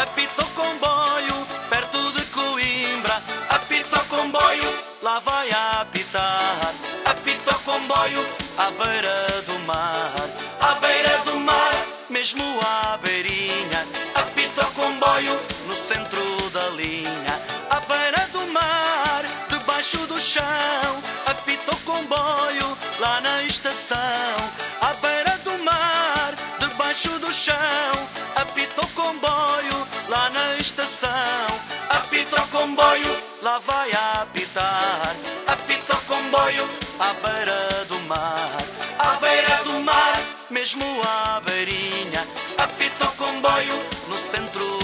Apita o comboio, perto de Coimbra. Apita o comboio, lá vai apitar. Apita o comboio, à beira do mar. À beira do mar, mesmo à beirinha. Apita o comboio, no centro da linha. À beira do mar, debaixo do chão. Apita o comboio, lá na estação. À beira do mar, debaixo do chão. Estação. Apita o comboio, lá vai apitar. Apita o comboio à beira do mar, à beira do mar, mesmo à beirinha. Apita o comboio no centro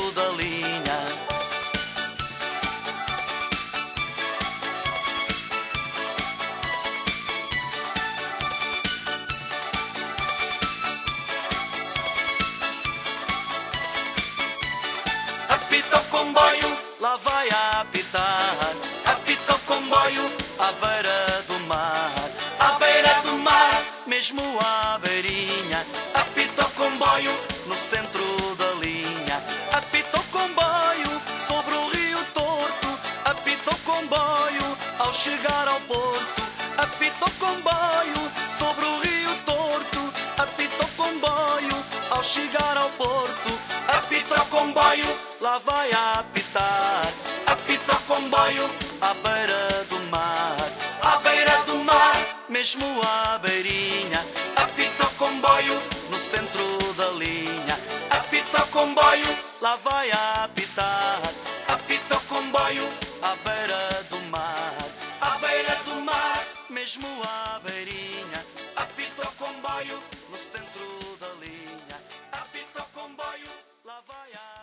Apita o comboio, lá vai a apitar. Apita o comboio à beira do mar, à beira do mar, mesmo à beirinha. Apita o comboio no centro da linha. Apita o comboio sobre o rio torto. Apita o comboio ao chegar ao porto. Apita o comboio sobre o rio torto. Apita o comboio ao chegar ao porto. Apita o comboio, lá vai apitar. Apita o comboio à beira do mar, à beira do mar, mesmo à beirinha. Apita o comboio no centro da linha. Apita o comboio, lá vai apitar. Apita o comboio à beira do mar, à beira do mar, mesmo à beirinha. Apita o comboio no centro da linha. Apita o comboio, lá vai apitar.